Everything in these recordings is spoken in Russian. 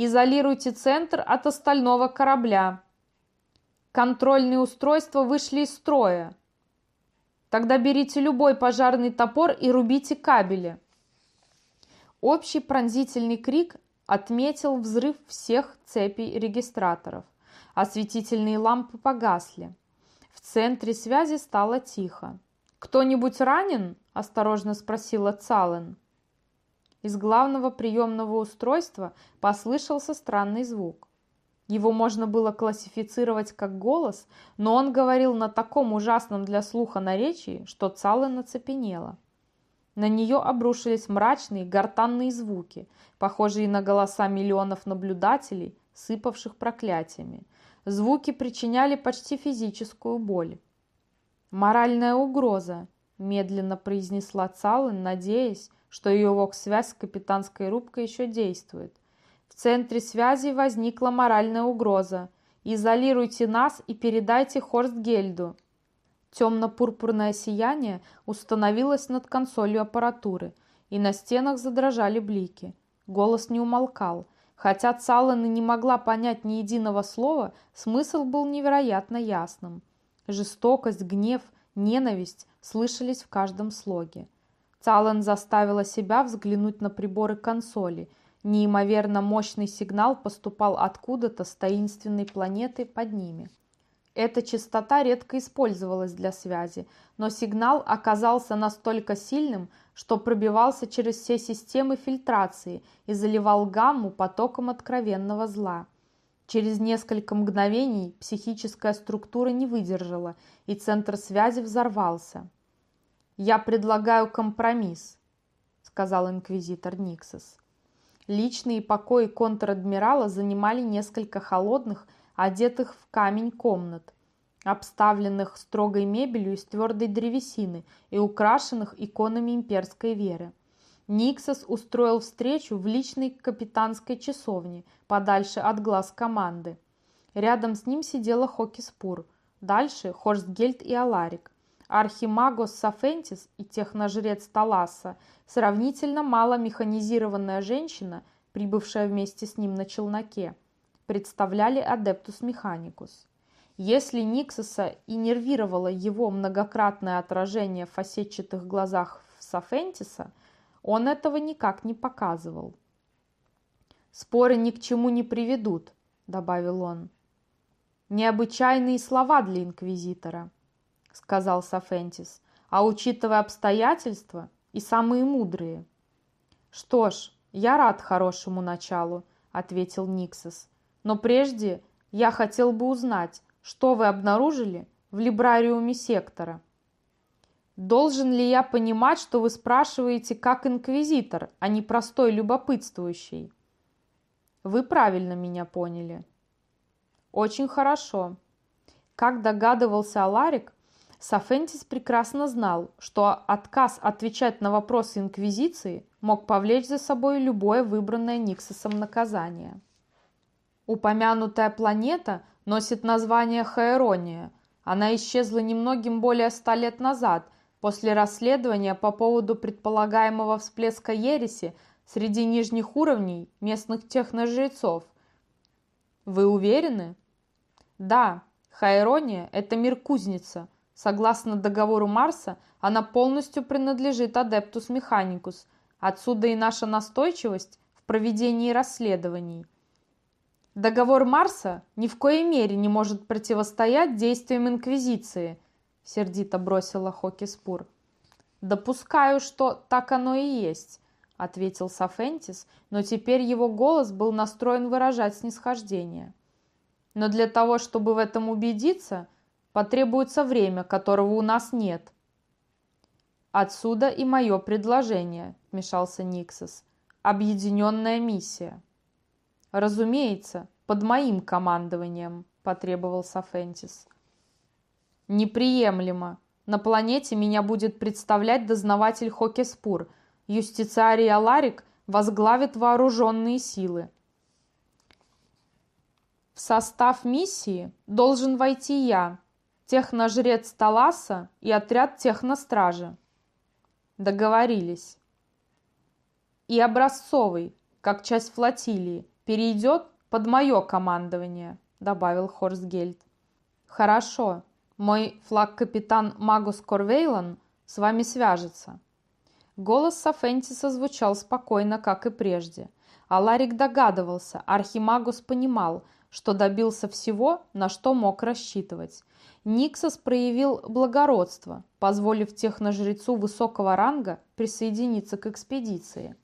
Изолируйте центр от остального корабля. Контрольные устройства вышли из строя. Тогда берите любой пожарный топор и рубите кабели. Общий пронзительный крик отметил взрыв всех цепей регистраторов. Осветительные лампы погасли. В центре связи стало тихо. «Кто-нибудь ранен?» – осторожно спросила Цален. Из главного приемного устройства послышался странный звук. Его можно было классифицировать как голос, но он говорил на таком ужасном для слуха наречии, что Цален оцепенела. На нее обрушились мрачные гортанные звуки, похожие на голоса миллионов наблюдателей, сыпавших проклятиями. Звуки причиняли почти физическую боль. «Моральная угроза», – медленно произнесла Цален, надеясь, что ее вокс-связь с капитанской рубкой еще действует. В центре связи возникла моральная угроза. Изолируйте нас и передайте Хорстгельду. Темно-пурпурное сияние установилось над консолью аппаратуры, и на стенах задрожали блики. Голос не умолкал. Хотя Цаллен и не могла понять ни единого слова, смысл был невероятно ясным. Жестокость, гнев, ненависть слышались в каждом слоге. Цаллен заставила себя взглянуть на приборы консоли. Неимоверно мощный сигнал поступал откуда-то с таинственной планеты под ними. Эта частота редко использовалась для связи, но сигнал оказался настолько сильным, что пробивался через все системы фильтрации и заливал гамму потоком откровенного зла. Через несколько мгновений психическая структура не выдержала, и центр связи взорвался. «Я предлагаю компромисс», — сказал инквизитор Никсос. Личные покои контр-адмирала занимали несколько холодных, одетых в камень комнат, обставленных строгой мебелью из твердой древесины и украшенных иконами имперской веры. Никсос устроил встречу в личной капитанской часовне, подальше от глаз команды. Рядом с ним сидела Хокиспур, дальше Хорстгельд и Аларик. Архимагос Сафентис и техножрец Таласа, сравнительно мало механизированная женщина, прибывшая вместе с ним на челноке, представляли Адептус Механикус. Если Никсоса и нервировало его многократное отражение в фасетчатых глазах Сафентиса, он этого никак не показывал. «Споры ни к чему не приведут», — добавил он. «Необычайные слова для инквизитора», — сказал Сафентис, «а учитывая обстоятельства, и самые мудрые». «Что ж, я рад хорошему началу», — ответил Никсос. «Но прежде я хотел бы узнать, что вы обнаружили в либрариуме сектора». «Должен ли я понимать, что вы спрашиваете как инквизитор, а не простой любопытствующий?» «Вы правильно меня поняли». «Очень хорошо». Как догадывался Аларик, Сафентис прекрасно знал, что отказ отвечать на вопросы Инквизиции мог повлечь за собой любое выбранное Никсосом наказание. Упомянутая планета носит название Хаэрония. Она исчезла немногим более ста лет назад, после расследования по поводу предполагаемого всплеска ереси среди нижних уровней местных техножрецов. Вы уверены? Да, Хаэрония – это мир-кузница – Согласно договору Марса, она полностью принадлежит Адептус Механикус. Отсюда и наша настойчивость в проведении расследований. Договор Марса ни в коей мере не может противостоять действиям Инквизиции, сердито бросила Хокиспур. Допускаю, что так оно и есть, ответил Сафентис, но теперь его голос был настроен выражать снисхождение. Но для того, чтобы в этом убедиться, Потребуется время, которого у нас нет. Отсюда и мое предложение, вмешался Никсос. Объединенная миссия. Разумеется, под моим командованием, потребовал Сафентис. Неприемлемо. На планете меня будет представлять дознаватель Хокеспур. Юстициарий Аларик возглавит вооруженные силы. В состав миссии должен войти я, техножрец Таласа и отряд техностражи. Договорились. И образцовый, как часть флотилии, перейдет под мое командование», — добавил Хорсгельд. «Хорошо. Мой флаг-капитан Магус Корвейлан с вами свяжется». Голос Сафентиса звучал спокойно, как и прежде. А Ларик догадывался, Архимагус понимал, что добился всего, на что мог рассчитывать. Никсос проявил благородство, позволив техножрецу высокого ранга присоединиться к экспедиции.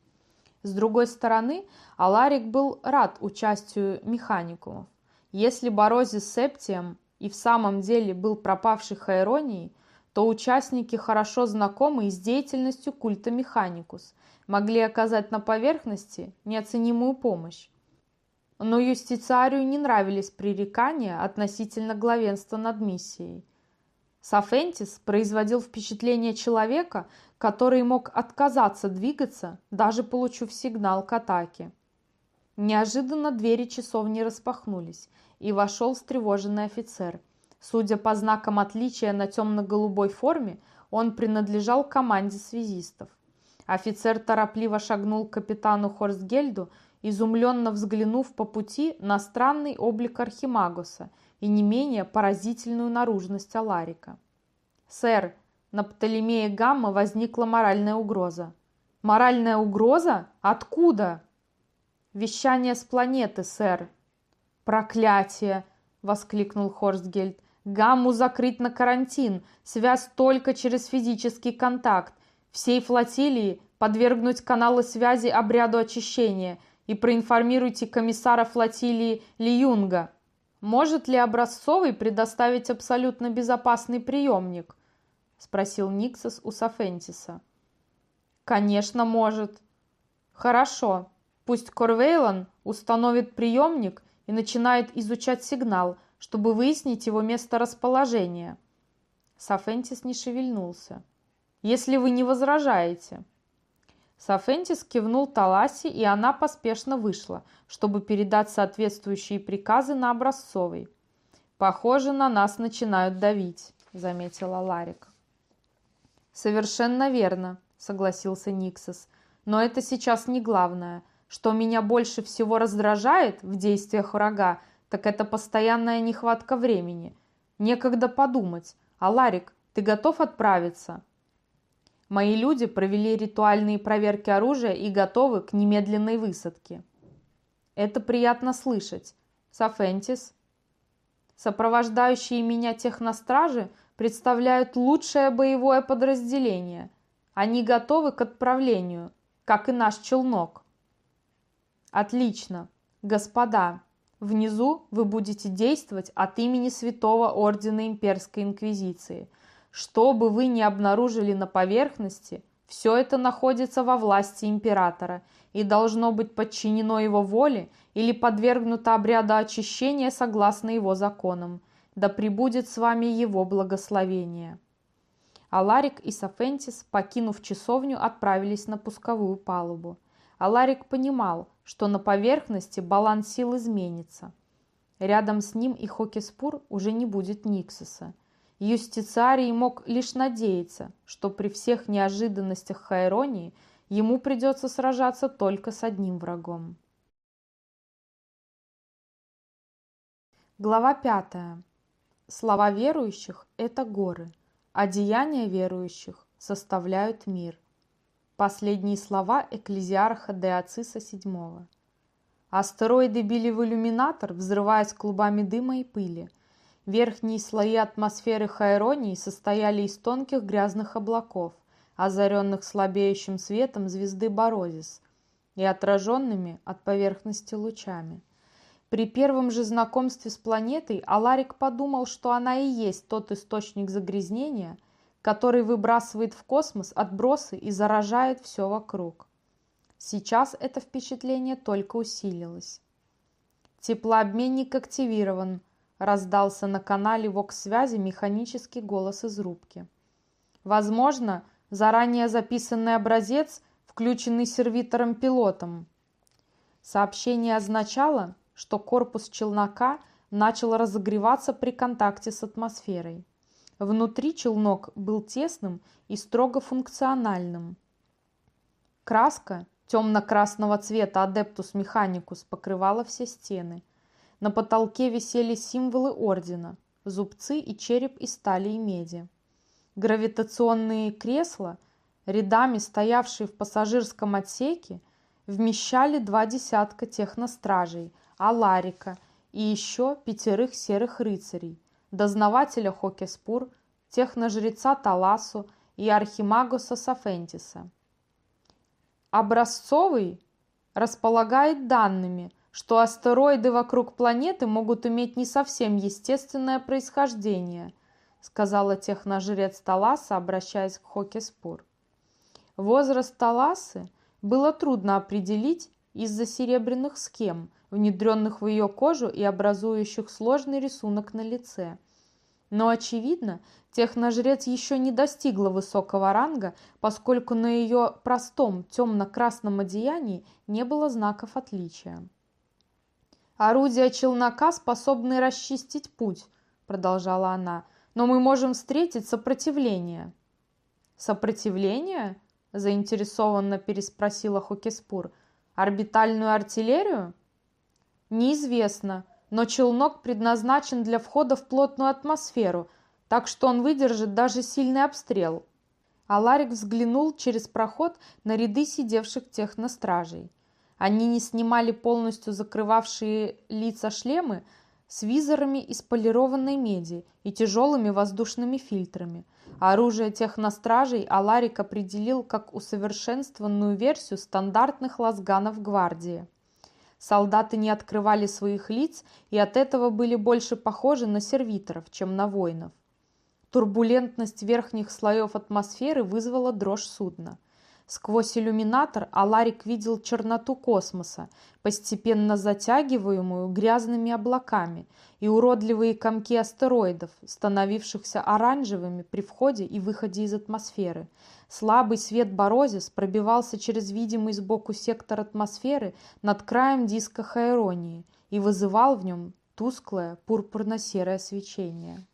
С другой стороны, Аларик был рад участию механикумов. Если Борози с Септием и в самом деле был пропавший Хайронией, то участники, хорошо знакомые с деятельностью культа Механикус, могли оказать на поверхности неоценимую помощь. Но юстициарию не нравились пререкания относительно главенства над миссией. Сафентис производил впечатление человека, который мог отказаться двигаться, даже получив сигнал к атаке. Неожиданно двери часовни распахнулись, и вошел встревоженный офицер. Судя по знакам отличия на темно-голубой форме, он принадлежал команде связистов. Офицер торопливо шагнул к капитану Хорстгельду, изумленно взглянув по пути на странный облик Архимагуса и не менее поразительную наружность Аларика. «Сэр, на Птолемея Гамма возникла моральная угроза». «Моральная угроза? Откуда?» «Вещание с планеты, сэр». «Проклятие!» — воскликнул Хорстгельд. «Гамму закрыть на карантин, связь только через физический контакт, всей флотилии подвергнуть каналы связи обряду очищения и проинформируйте комиссара флотилии Лиюнга. Может ли Образцовый предоставить абсолютно безопасный приемник?» – спросил Никсос у Сафентиса. «Конечно, может». «Хорошо. Пусть Корвейлан установит приемник и начинает изучать сигнал, чтобы выяснить его месторасположение». Сафентис не шевельнулся. «Если вы не возражаете». Сафентис кивнул Таласи, и она поспешно вышла, чтобы передать соответствующие приказы на Образцовой. «Похоже, на нас начинают давить», — заметила Ларик. «Совершенно верно», — согласился Никсос. «Но это сейчас не главное. Что меня больше всего раздражает в действиях врага, так это постоянная нехватка времени. Некогда подумать. А Ларик, ты готов отправиться?» Мои люди провели ритуальные проверки оружия и готовы к немедленной высадке. Это приятно слышать. Сафентис. Сопровождающие меня техностражи представляют лучшее боевое подразделение. Они готовы к отправлению, как и наш челнок. Отлично. Господа, внизу вы будете действовать от имени Святого Ордена Имперской Инквизиции – что бы вы ни обнаружили на поверхности, все это находится во власти императора и должно быть подчинено его воле или подвергнуто обряду очищения согласно его законам. Да пребудет с вами его благословение. Аларик и Сафентис, покинув часовню, отправились на пусковую палубу. Аларик понимал, что на поверхности баланс сил изменится. Рядом с ним и Хокиспур уже не будет Никсуса – Юстициарий мог лишь надеяться, что при всех неожиданностях Хайронии ему придется сражаться только с одним врагом. Глава пятая. Слова верующих – это горы, а деяния верующих составляют мир. Последние слова экклезиарха Деоциса VII. Астероиды били в иллюминатор, взрываясь клубами дыма и пыли – Верхние слои атмосферы Хайронии состояли из тонких грязных облаков, озаренных слабеющим светом звезды Борозис и отраженными от поверхности лучами. При первом же знакомстве с планетой Аларик подумал, что она и есть тот источник загрязнения, который выбрасывает в космос отбросы и заражает все вокруг. Сейчас это впечатление только усилилось. Теплообменник активирован – раздался на канале ВОКС-связи механический голос из рубки. Возможно, заранее записанный образец, включенный сервитором-пилотом. Сообщение означало, что корпус челнока начал разогреваться при контакте с атмосферой. Внутри челнок был тесным и строго функциональным. Краска, темно-красного цвета Адептус Механикус покрывала все стены. На потолке висели символы ордена, зубцы и череп из стали и меди. Гравитационные кресла, рядами стоявшие в пассажирском отсеке, вмещали два десятка техностражей, Аларика и еще пятерых серых рыцарей, дознавателя Хокеспур, техножреца Таласу и архимагуса Сафентиса. Образцовый располагает данными, что астероиды вокруг планеты могут иметь не совсем естественное происхождение, сказала техножрец Таласа, обращаясь к Хокеспур. Возраст Таласы было трудно определить из-за серебряных схем, внедренных в ее кожу и образующих сложный рисунок на лице. Но, очевидно, техножрец еще не достигла высокого ранга, поскольку на ее простом темно-красном одеянии не было знаков отличия. «Орудия челнока способны расчистить путь», — продолжала она, «но мы можем встретить сопротивление». «Сопротивление?» — заинтересованно переспросила Хокеспур. «Орбитальную артиллерию?» «Неизвестно, но челнок предназначен для входа в плотную атмосферу, так что он выдержит даже сильный обстрел». Аларик взглянул через проход на ряды сидевших техностражей. Они не снимали полностью закрывавшие лица шлемы с визорами из полированной меди и тяжелыми воздушными фильтрами. Оружие техностражей Аларик определил как усовершенствованную версию стандартных лазганов гвардии. Солдаты не открывали своих лиц и от этого были больше похожи на сервиторов, чем на воинов. Турбулентность верхних слоев атмосферы вызвала дрожь судна. Сквозь иллюминатор Аларик видел черноту космоса, постепенно затягиваемую грязными облаками, и уродливые комки астероидов, становившихся оранжевыми при входе и выходе из атмосферы. Слабый свет Борозис пробивался через видимый сбоку сектор атмосферы над краем диска Хайронии и вызывал в нем тусклое пурпурно-серое свечение.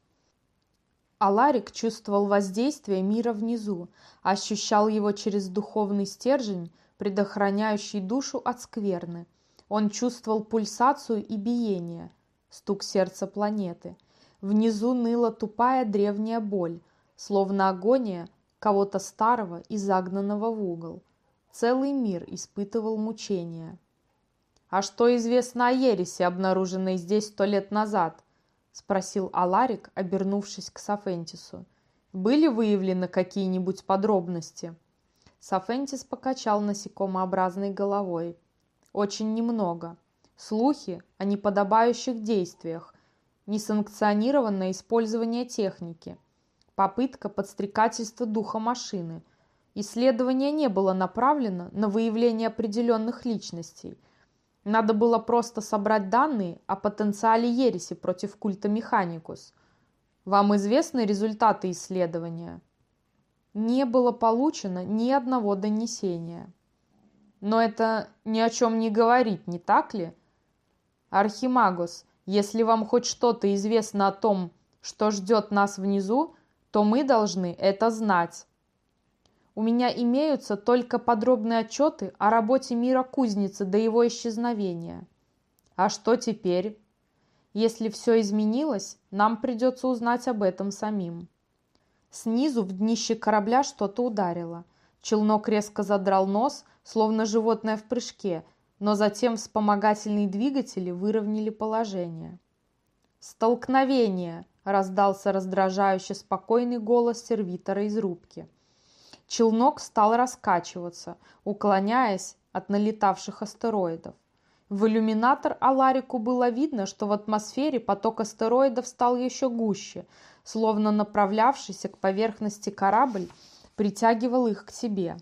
Аларик чувствовал воздействие мира внизу, ощущал его через духовный стержень, предохраняющий душу от скверны. Он чувствовал пульсацию и биение, стук сердца планеты. Внизу ныла тупая древняя боль, словно агония кого-то старого и загнанного в угол. Целый мир испытывал мучения. «А что известно о ересе, обнаруженной здесь сто лет назад?» – спросил Аларик, обернувшись к Сафентису. «Были выявлены какие-нибудь подробности?» Сафентис покачал насекомообразной головой. «Очень немного. Слухи о неподобающих действиях, несанкционированное использование техники, попытка подстрекательства духа машины. Исследование не было направлено на выявление определенных личностей – надо было просто собрать данные о потенциале ереси против культа Механикус. Вам известны результаты исследования? Не было получено ни одного донесения. Но это ни о чем не говорит, не так ли? Архимагус, если вам хоть что-то известно о том, что ждет нас внизу, то мы должны это знать. У меня имеются только подробные отчеты о работе мира кузницы до его исчезновения. А что теперь? Если все изменилось, нам придется узнать об этом самим. Снизу в днище корабля что-то ударило. Челнок резко задрал нос, словно животное в прыжке, но затем вспомогательные двигатели выровняли положение. «Столкновение!» – раздался раздражающе спокойный голос сервитора из рубки – Челнок стал раскачиваться, уклоняясь от налетавших астероидов. В иллюминатор Аларику было видно, что в атмосфере поток астероидов стал еще гуще, словно направлявшийся к поверхности корабль притягивал их к себе.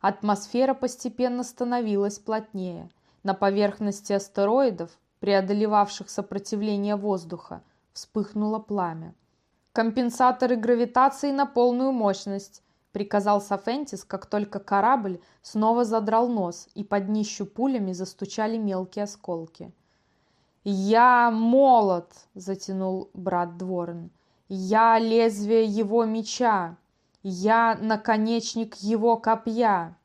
Атмосфера постепенно становилась плотнее. На поверхности астероидов, преодолевавших сопротивление воздуха, вспыхнуло пламя. Компенсаторы гравитации на полную мощность приказал Сафентис, как только корабль снова задрал нос, и под днищу пулями застучали мелкие осколки. «Я молот!» – затянул брат Дворен. «Я лезвие его меча! Я наконечник его копья!»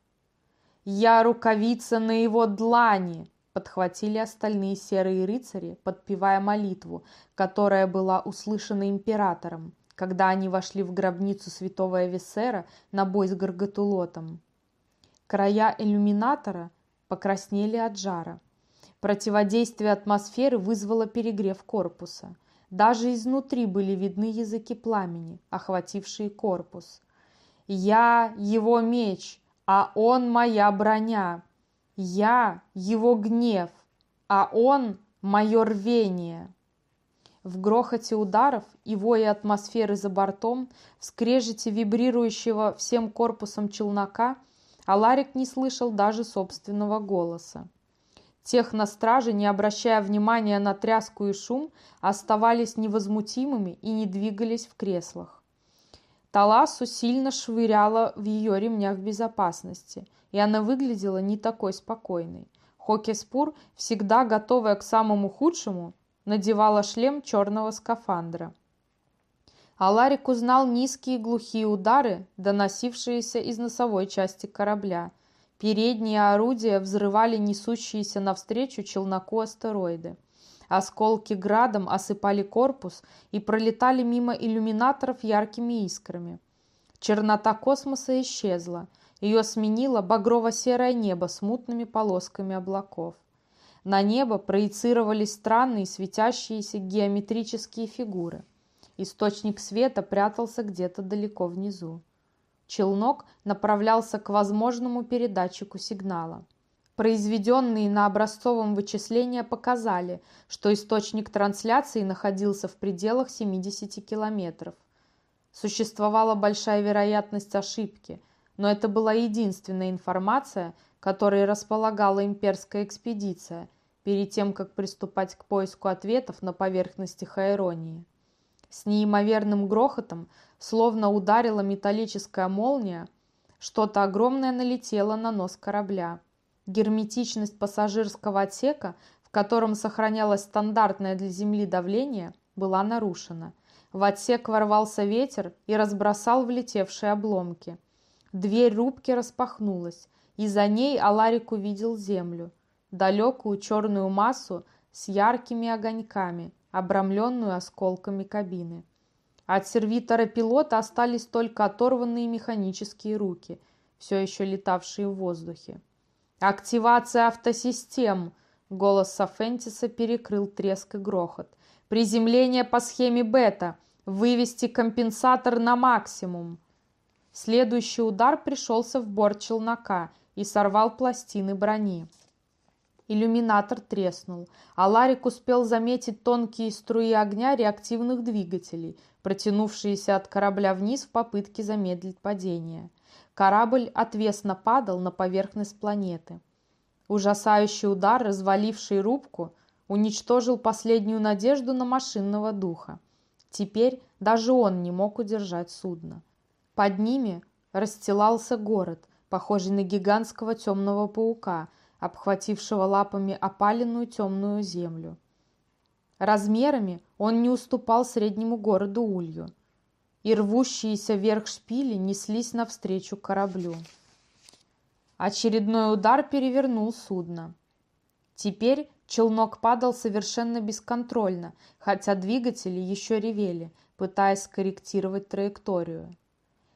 Я рукавица на его длани!» Подхватили остальные серые рыцари, подпевая молитву, которая была услышана императором, когда они вошли в гробницу святого Эвисера на бой с Гаргатулотом. Края иллюминатора покраснели от жара. Противодействие атмосферы вызвало перегрев корпуса. Даже изнутри были видны языки пламени, охватившие корпус. «Я его меч, а он моя броня. Я его гнев, а он мое рвение». В грохоте ударов и вое атмосферы за бортом, в скрежете вибрирующего всем корпусом челнока, Аларик не слышал даже собственного голоса. Техностражи, не обращая внимания на тряску и шум, оставались невозмутимыми и не двигались в креслах. Таласу сильно швыряла в ее ремнях безопасности, и она выглядела не такой спокойной. Хокеспур, всегда готовая к самому худшему, надевала шлем черного скафандра. Аларик узнал низкие глухие удары, доносившиеся из носовой части корабля – Передние орудия взрывали несущиеся навстречу челноку астероиды. Осколки градом осыпали корпус и пролетали мимо иллюминаторов яркими искрами. Чернота космоса исчезла. Ее сменило багрово-серое небо с мутными полосками облаков. На небо проецировались странные светящиеся геометрические фигуры. Источник света прятался где-то далеко внизу. Челнок направлялся к возможному передатчику сигнала. Произведенные на образцовом вычисления показали, что источник трансляции находился в пределах 70 километров. Существовала большая вероятность ошибки, но это была единственная информация, которой располагала имперская экспедиция перед тем, как приступать к поиску ответов на поверхности Хайронии. С неимоверным грохотом Словно ударила металлическая молния, что-то огромное налетело на нос корабля. Герметичность пассажирского отсека, в котором сохранялось стандартное для Земли давление, была нарушена. В отсек ворвался ветер и разбросал влетевшие обломки. Дверь рубки распахнулась, и за ней Аларик увидел землю, далекую черную массу с яркими огоньками, обрамленную осколками кабины. От сервитора пилота остались только оторванные механические руки, все еще летавшие в воздухе. «Активация автосистем!» Голос Сафентиса перекрыл треск и грохот. «Приземление по схеме бета! Вывести компенсатор на максимум!» Следующий удар пришелся в борт челнока и сорвал пластины брони. Иллюминатор треснул, а Ларик успел заметить тонкие струи огня реактивных двигателей, протянувшиеся от корабля вниз в попытке замедлить падение. Корабль отвесно падал на поверхность планеты. Ужасающий удар, разваливший рубку, уничтожил последнюю надежду на машинного духа. Теперь даже он не мог удержать судно. Под ними расстилался город, похожий на гигантского темного паука – обхватившего лапами опаленную темную землю. Размерами он не уступал среднему городу Улью, и рвущиеся вверх шпили неслись навстречу кораблю. Очередной удар перевернул судно. Теперь челнок падал совершенно бесконтрольно, хотя двигатели еще ревели, пытаясь скорректировать траекторию.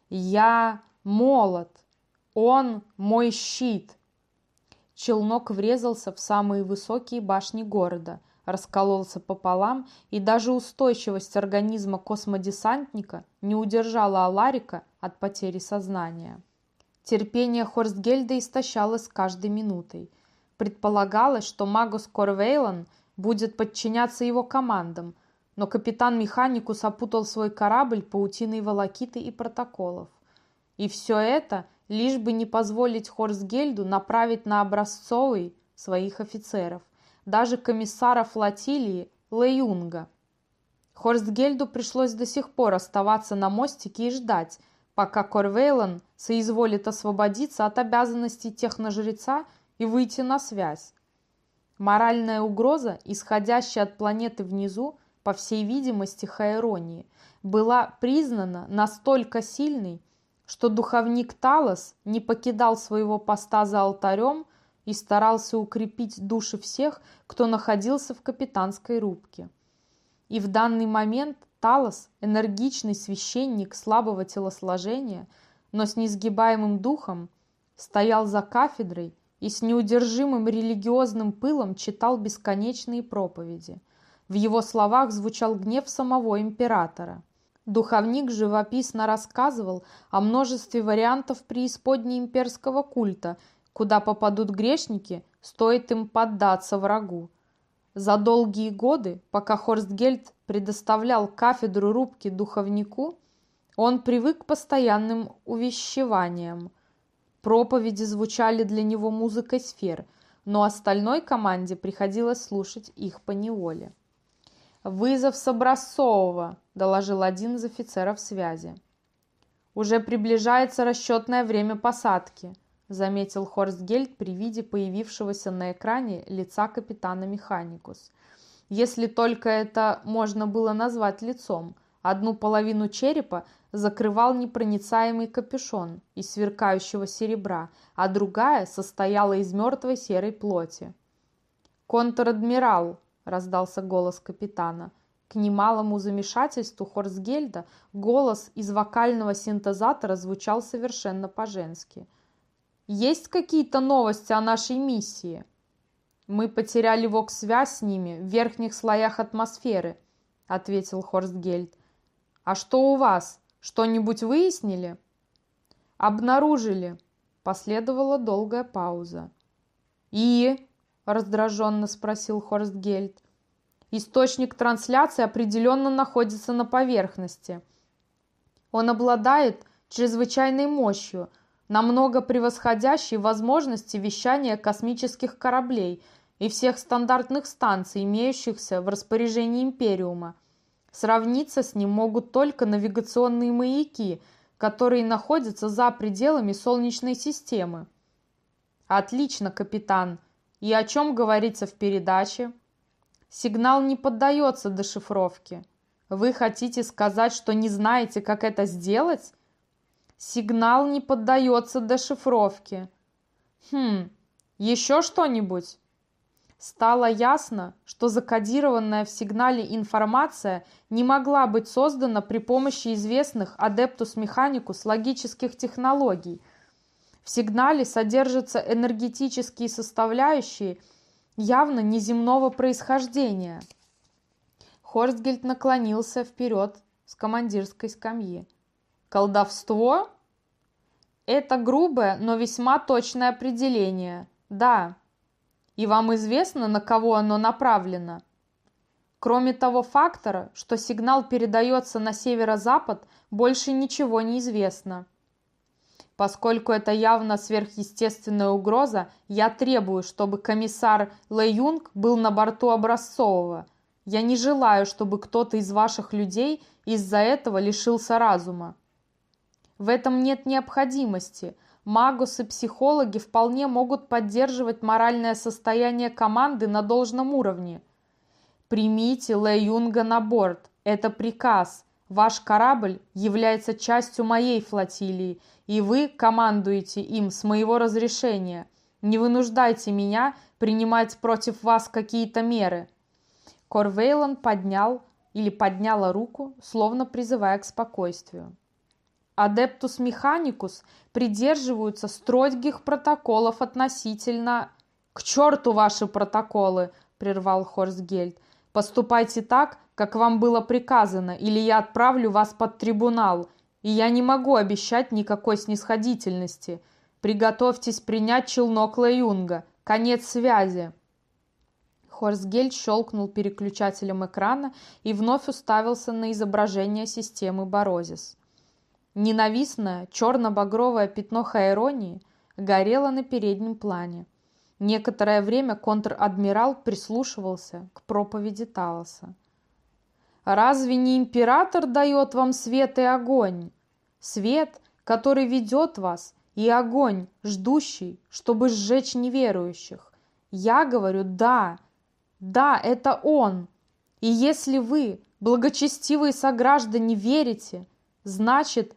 «Я молот! Он мой щит!» Челнок врезался в самые высокие башни города, раскололся пополам, и даже устойчивость организма космодесантника не удержала Аларика от потери сознания. Терпение Хорстгельда истощалось с каждой минутой. Предполагалось, что Магус Корвейлан будет подчиняться его командам, но капитан Механикус опутал свой корабль паутиной волокиты и протоколов. И все это – лишь бы не позволить Хорсгельду направить на образцовый своих офицеров, даже комиссара флотилии Леюнга. Хорстгельду пришлось до сих пор оставаться на мостике и ждать, пока Корвейлан соизволит освободиться от обязанностей техножреца и выйти на связь. Моральная угроза, исходящая от планеты внизу, по всей видимости, Хайронии, была признана настолько сильной, что духовник Талос не покидал своего поста за алтарем и старался укрепить души всех, кто находился в капитанской рубке. И в данный момент Талос, энергичный священник слабого телосложения, но с несгибаемым духом, стоял за кафедрой и с неудержимым религиозным пылом читал бесконечные проповеди. В его словах звучал гнев самого императора. Духовник живописно рассказывал о множестве вариантов преисподней имперского культа, куда попадут грешники, стоит им поддаться врагу. За долгие годы, пока Хорстгельд предоставлял кафедру рубки духовнику, он привык к постоянным увещеваниям. Проповеди звучали для него музыкой сфер, но остальной команде приходилось слушать их по неволе. «Вызов с Образцового», – доложил один из офицеров связи. «Уже приближается расчетное время посадки», – заметил Хорстгельд при виде появившегося на экране лица капитана Механикус. Если только это можно было назвать лицом. Одну половину черепа закрывал непроницаемый капюшон из сверкающего серебра, а другая состояла из мертвой серой плоти. «Контр-адмирал», — раздался голос капитана. К немалому замешательству Хорсгельда голос из вокального синтезатора звучал совершенно по-женски. «Есть какие-то новости о нашей миссии?» «Мы потеряли вок-связь с ними в верхних слоях атмосферы», — ответил Хорстгельд. «А что у вас? Что-нибудь выяснили?» «Обнаружили», — последовала долгая пауза. «И?» – раздраженно спросил Хорстгельд. «Источник трансляции определенно находится на поверхности. Он обладает чрезвычайной мощью, намного превосходящей возможности вещания космических кораблей и всех стандартных станций, имеющихся в распоряжении Империума. Сравниться с ним могут только навигационные маяки, которые находятся за пределами Солнечной системы». «Отлично, капитан», и о чем говорится в передаче? Сигнал не поддается дешифровке. Вы хотите сказать, что не знаете, как это сделать? Сигнал не поддается дешифровке. Хм, еще что-нибудь? Стало ясно, что закодированная в сигнале информация не могла быть создана при помощи известных Adeptus Mechanicus логических технологий – в сигнале содержатся энергетические составляющие явно неземного происхождения. Хорстгельд наклонился вперед с командирской скамьи. «Колдовство?» «Это грубое, но весьма точное определение. Да. И вам известно, на кого оно направлено?» Кроме того фактора, что сигнал передается на северо-запад, больше ничего не известно. Поскольку это явно сверхъестественная угроза, я требую, чтобы комиссар Лэ Юнг был на борту образцового. Я не желаю, чтобы кто-то из ваших людей из-за этого лишился разума. В этом нет необходимости. Магус и психологи вполне могут поддерживать моральное состояние команды на должном уровне. Примите Лэ Юнга на борт. Это приказ. Ваш корабль является частью моей флотилии – и вы командуете им с моего разрешения. Не вынуждайте меня принимать против вас какие-то меры». Корвейлон поднял или подняла руку, словно призывая к спокойствию. Адептус Механикус придерживаются строгих протоколов относительно... «К черту ваши протоколы!» – прервал Хорсгельд. «Поступайте так, как вам было приказано, или я отправлю вас под трибунал и я не могу обещать никакой снисходительности. Приготовьтесь принять челнок Лаюнга. Конец связи». Хорсгель щелкнул переключателем экрана и вновь уставился на изображение системы Борозис. Ненавистное черно-багровое пятно Хайронии горело на переднем плане. Некоторое время контр-адмирал прислушивался к проповеди Талоса. «Разве не император дает вам свет и огонь?» свет, который ведет вас, и огонь, ждущий, чтобы сжечь неверующих. Я говорю «да», да, это Он. И если вы, благочестивые сограждане, верите, значит,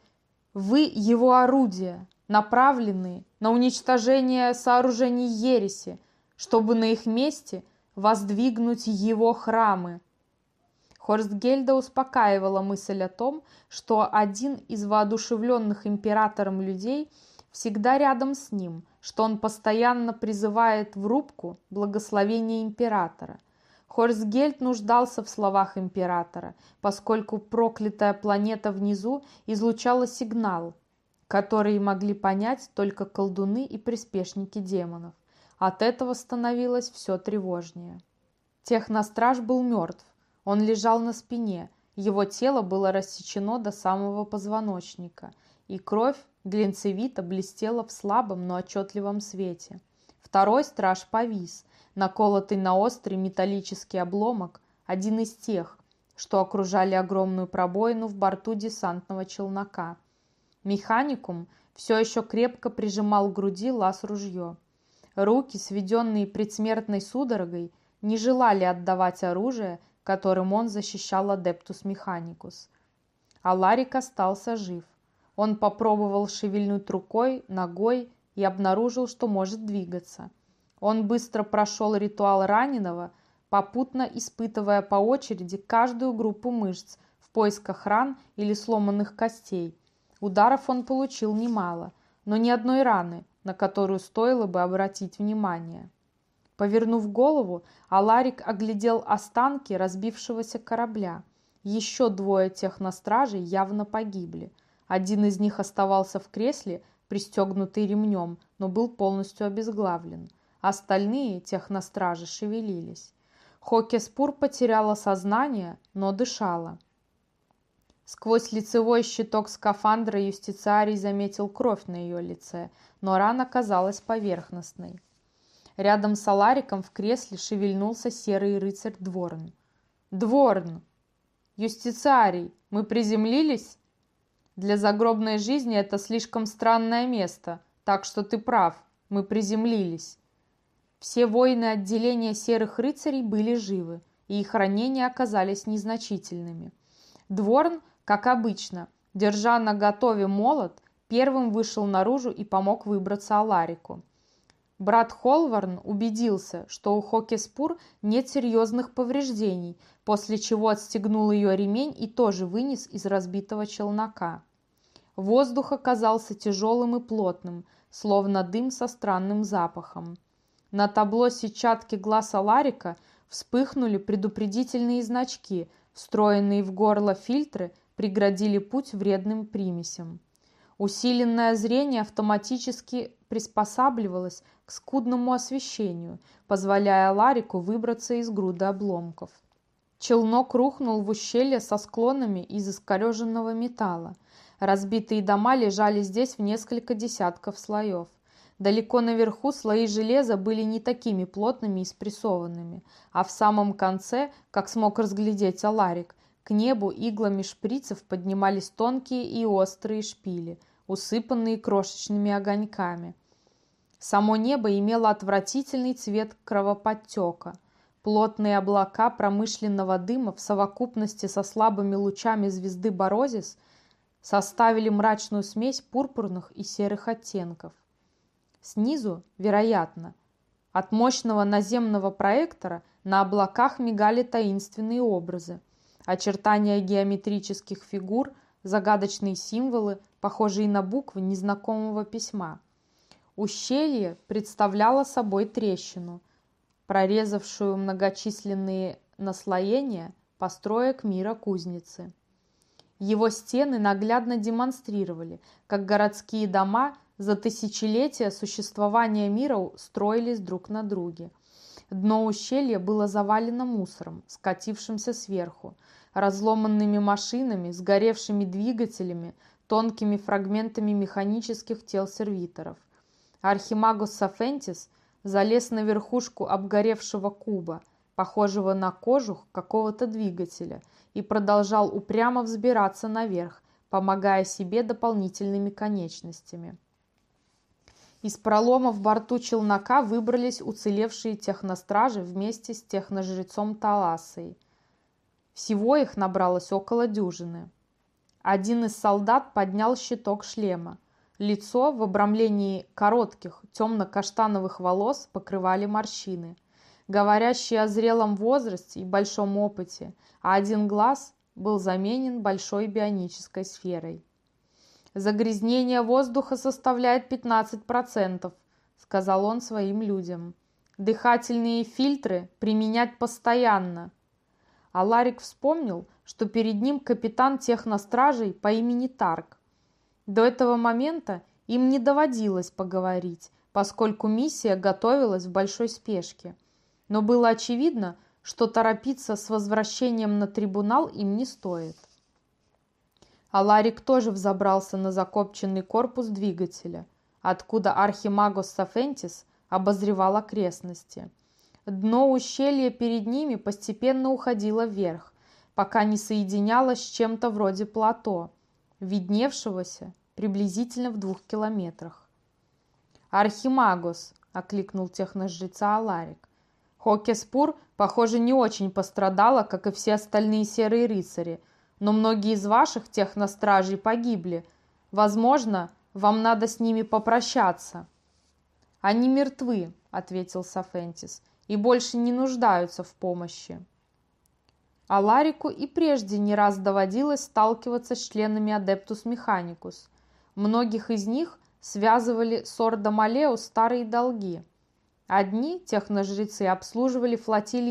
Вы его орудия, направленные на уничтожение сооружений ереси, чтобы на их месте воздвигнуть его храмы. Хорстгельда успокаивала мысль о том, что один из воодушевленных императором людей всегда рядом с ним, что он постоянно призывает в рубку благословение императора. Хорстгельд нуждался в словах императора, поскольку проклятая планета внизу излучала сигнал, который могли понять только колдуны и приспешники демонов. От этого становилось все тревожнее. Техностраж был мертв. Он лежал на спине, его тело было рассечено до самого позвоночника, и кровь глинцевито блестела в слабом, но отчетливом свете. Второй страж повис, наколотый на острый металлический обломок, один из тех, что окружали огромную пробоину в борту десантного челнока. Механикум все еще крепко прижимал к груди лаз-ружье. Руки, сведенные предсмертной судорогой, не желали отдавать оружие, которым он защищал Адептус Механикус. А Ларик остался жив. Он попробовал шевельнуть рукой, ногой и обнаружил, что может двигаться. Он быстро прошел ритуал раненого, попутно испытывая по очереди каждую группу мышц в поисках ран или сломанных костей. Ударов он получил немало, но ни одной раны, на которую стоило бы обратить внимание. Повернув голову, Аларик оглядел останки разбившегося корабля. Еще двое техностражей явно погибли. Один из них оставался в кресле, пристегнутый ремнем, но был полностью обезглавлен. Остальные техностражи шевелились. Хокеспур потеряла сознание, но дышала. Сквозь лицевой щиток скафандра юстициарий заметил кровь на ее лице, но рана казалась поверхностной. Рядом с Алариком в кресле шевельнулся серый рыцарь Дворн. «Дворн! Юстициарий, мы приземлились?» «Для загробной жизни это слишком странное место, так что ты прав, мы приземлились». Все воины отделения серых рыцарей были живы, и их ранения оказались незначительными. Дворн как обычно, держа на готове молот, первым вышел наружу и помог выбраться Аларику. Брат Холварн убедился, что у Хокеспур нет серьезных повреждений, после чего отстегнул ее ремень и тоже вынес из разбитого челнока. Воздух оказался тяжелым и плотным, словно дым со странным запахом. На табло сетчатки глаз Аларика вспыхнули предупредительные значки, встроенные в горло фильтры преградили путь вредным примесям. Усиленное зрение автоматически приспосабливалось к скудному освещению, позволяя Ларику выбраться из груды обломков. Челнок рухнул в ущелье со склонами из искореженного металла. Разбитые дома лежали здесь в несколько десятков слоев. Далеко наверху слои железа были не такими плотными и спрессованными, а в самом конце, как смог разглядеть Аларик, к небу иглами шприцев поднимались тонкие и острые шпили, усыпанные крошечными огоньками. Само небо имело отвратительный цвет кровоподтека. Плотные облака промышленного дыма в совокупности со слабыми лучами звезды Борозис составили мрачную смесь пурпурных и серых оттенков. Снизу, вероятно, от мощного наземного проектора на облаках мигали таинственные образы – очертания геометрических фигур, загадочные символы, похожие на буквы незнакомого письма. Ущелье представляло собой трещину, прорезавшую многочисленные наслоения построек мира кузницы. Его стены наглядно демонстрировали, как городские дома за тысячелетия существования мира строились друг на друге. Дно ущелья было завалено мусором, скатившимся сверху, разломанными машинами, сгоревшими двигателями, тонкими фрагментами механических тел сервиторов. Архимагус Сафентис залез на верхушку обгоревшего куба, похожего на кожух какого-то двигателя, и продолжал упрямо взбираться наверх, помогая себе дополнительными конечностями. Из пролома в борту челнока выбрались уцелевшие техностражи вместе с техножрецом Таласой – всего их набралось около дюжины. Один из солдат поднял щиток шлема. Лицо в обрамлении коротких темно-каштановых волос покрывали морщины, говорящие о зрелом возрасте и большом опыте, а один глаз был заменен большой бионической сферой. «Загрязнение воздуха составляет 15%, — сказал он своим людям. «Дыхательные фильтры применять постоянно». А Ларик вспомнил, что перед ним капитан техностражей по имени Тарк. До этого момента им не доводилось поговорить, поскольку миссия готовилась в большой спешке. Но было очевидно, что торопиться с возвращением на трибунал им не стоит. А Ларик тоже взобрался на закопченный корпус двигателя, откуда Архимагос Сафентис обозревал окрестности. Дно ущелья перед ними постепенно уходило вверх, пока не соединялось с чем-то вроде плато, видневшегося приблизительно в двух километрах. «Архимагос!» – окликнул техножреца Аларик. «Хокеспур, похоже, не очень пострадала, как и все остальные серые рыцари, но многие из ваших техностражей погибли. Возможно, вам надо с ними попрощаться». «Они мертвы», — ответил Сафентис, — «и больше не нуждаются в помощи». А Ларику и прежде не раз доводилось сталкиваться с членами Адептус Механикус. Многих из них связывали с Ордом Алео старые долги. Одни техножрецы обслуживали флотилии